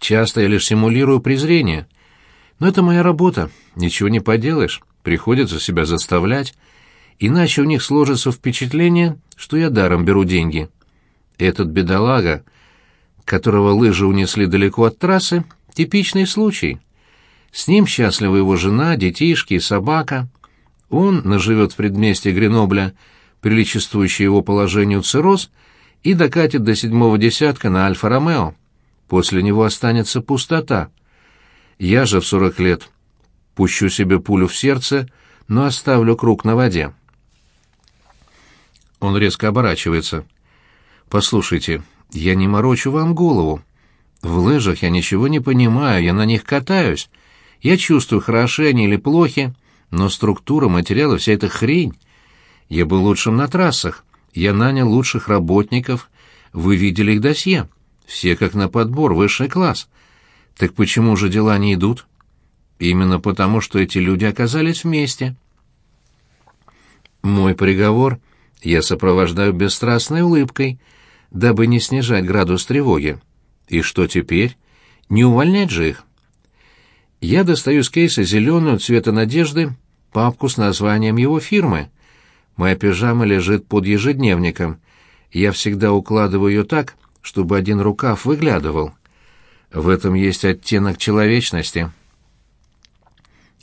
Часто я лишь симулирую презрение. Но это моя работа, ничего не поделаешь, приходится себя заставлять, иначе у них сложится впечатление, что я даром беру деньги. Этот бедолага, которого лыжи унесли далеко от трассы, типичный случай. С ним счастлива его жена, детишки и собака. Он наживет в предместье Гренобля приличествующий его положению цирроз и докатит до седьмого десятка на Альфа-Ромео. После него останется пустота. Я же в сорок лет пущу себе пулю в сердце, но оставлю круг на воде. Он резко оборачивается. «Послушайте, я не морочу вам голову. В лыжах я ничего не понимаю, я на них катаюсь. Я чувствую, хороши они или плохи, но структура материала, вся эта хрень. Я был лучшим на трассах, я нанял лучших работников, вы видели их досье. Все как на подбор, высший класс. Так почему же дела не идут? Именно потому, что эти люди оказались вместе. Мой приговор я сопровождаю бесстрастной улыбкой, дабы не снижать градус тревоги. И что теперь? Не увольнять же их? Я достаю с кейса зеленую цвета надежды папку с названием его фирмы. Моя пижама лежит под ежедневником. Я всегда укладываю ее так, чтобы один рукав выглядывал. В этом есть оттенок человечности.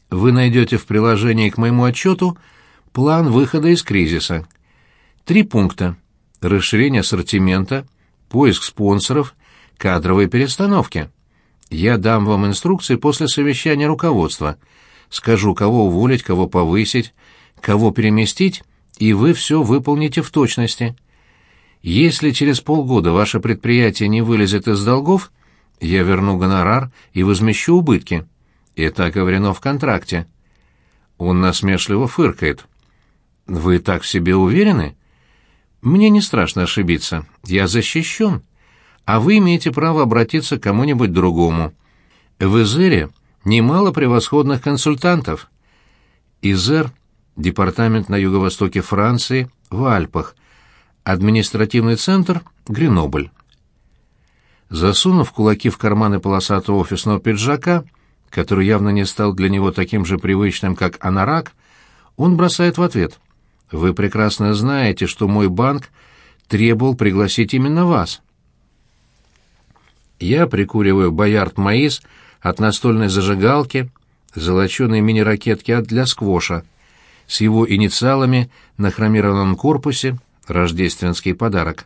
Вы найдете в приложении к моему отчету план выхода из кризиса. Три пункта. Расширение ассортимента, поиск спонсоров, кадровые перестановки. Я дам вам инструкции после совещания руководства. Скажу, кого уволить, кого повысить, кого переместить, и вы все выполните в точности. Если через полгода ваше предприятие не вылезет из долгов, я верну гонорар и возмещу убытки. Это оговорено в контракте. Он насмешливо фыркает. Вы так в себе уверены? Мне не страшно ошибиться. Я защищен. А вы имеете право обратиться к кому-нибудь другому. В Изере немало превосходных консультантов. Изер — департамент на юго-востоке Франции, в Альпах — Административный центр — Гренобль. Засунув кулаки в карманы полосатого офисного пиджака, который явно не стал для него таким же привычным, как анорак, он бросает в ответ. «Вы прекрасно знаете, что мой банк требовал пригласить именно вас». Я прикуриваю «Боярд Маис» от настольной зажигалки, золоченые мини-ракетки для сквоша, с его инициалами на хромированном корпусе рождественский подарок.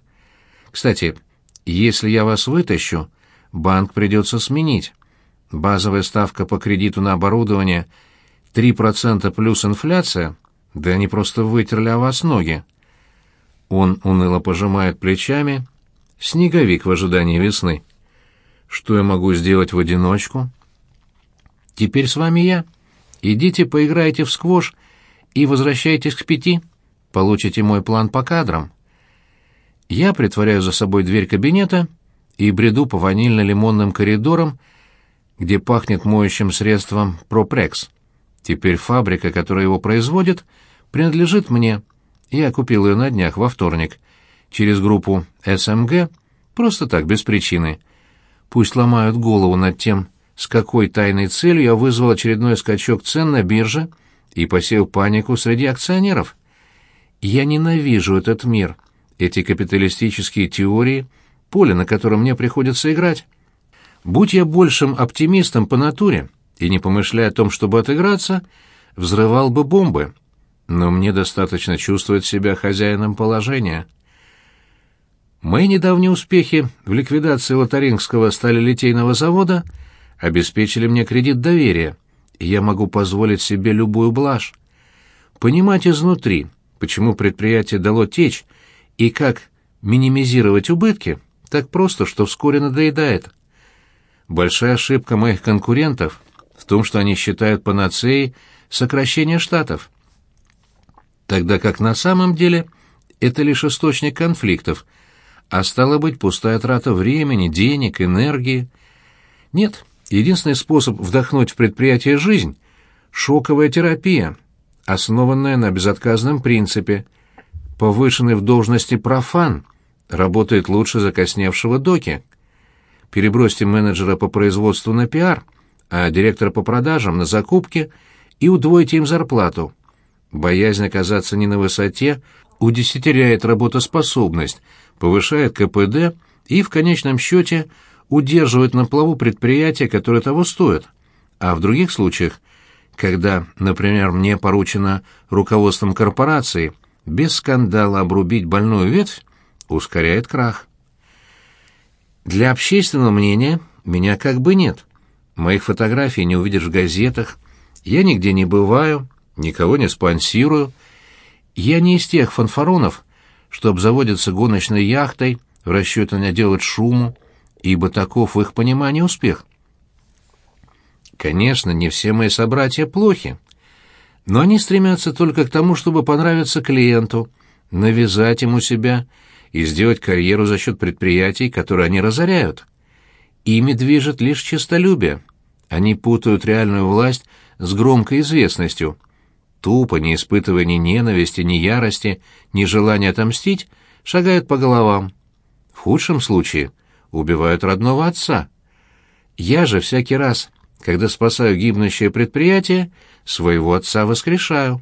Кстати, если я вас вытащу, банк придется сменить. Базовая ставка по кредиту на оборудование 3% плюс инфляция, да они просто вытерли о вас ноги. Он уныло пожимает плечами, снеговик в ожидании весны. Что я могу сделать в одиночку? Теперь с вами я. Идите поиграйте в сквош и возвращайтесь к пяти получите мой план по кадрам. Я притворяю за собой дверь кабинета и бреду по ванильно-лимонным коридорам, где пахнет моющим средством Пропрекс. Теперь фабрика, которая его производит, принадлежит мне. Я купил ее на днях во вторник через группу СМГ, просто так, без причины. Пусть ломают голову над тем, с какой тайной целью я вызвал очередной скачок цен на бирже и посеял панику среди акционеров. Я ненавижу этот мир, эти капиталистические теории, поле, на котором мне приходится играть. Будь я большим оптимистом по натуре и не помышляя о том, чтобы отыграться, взрывал бы бомбы. Но мне достаточно чувствовать себя хозяином положения. Мои недавние успехи в ликвидации лотарингского сталелитейного завода обеспечили мне кредит доверия, и я могу позволить себе любую блажь. Понимать изнутри — почему предприятие дало течь и как минимизировать убытки, так просто, что вскоре надоедает. Большая ошибка моих конкурентов в том, что они считают панацеей сокращение штатов, тогда как на самом деле это лишь источник конфликтов, а стало быть пустая трата времени, денег, энергии. Нет, единственный способ вдохнуть в предприятие жизнь — шоковая терапия — основанная на безотказном принципе. Повышенный в должности профан работает лучше закосневшего доки. перебросьте менеджера по производству на пиар, а директора по продажам на закупки и удвойте им зарплату. Боязнь оказаться не на высоте удесятеряет работоспособность, повышает КПД и, в конечном счете, удерживает на плаву предприятия, которые того стоят. А в других случаях, когда, например, мне поручено руководством корпорации без скандала обрубить больную ветвь, ускоряет крах. Для общественного мнения меня как бы нет. Моих фотографий не увидишь в газетах, я нигде не бываю, никого не спонсирую. Я не из тех фанфаронов, что обзаводятся гоночной яхтой в расчете наделать шуму, ибо таков в их понимании успех. Конечно, не все мои собратья плохи, но они стремятся только к тому, чтобы понравиться клиенту, навязать ему себя и сделать карьеру за счет предприятий, которые они разоряют. Ими движет лишь честолюбие. Они путают реальную власть с громкой известностью. Тупо, не испытывая ни ненависти, ни ярости, ни желания отомстить, шагают по головам. В худшем случае убивают родного отца. Я же всякий раз, когда спасаю гибнущее предприятие, своего отца воскрешаю.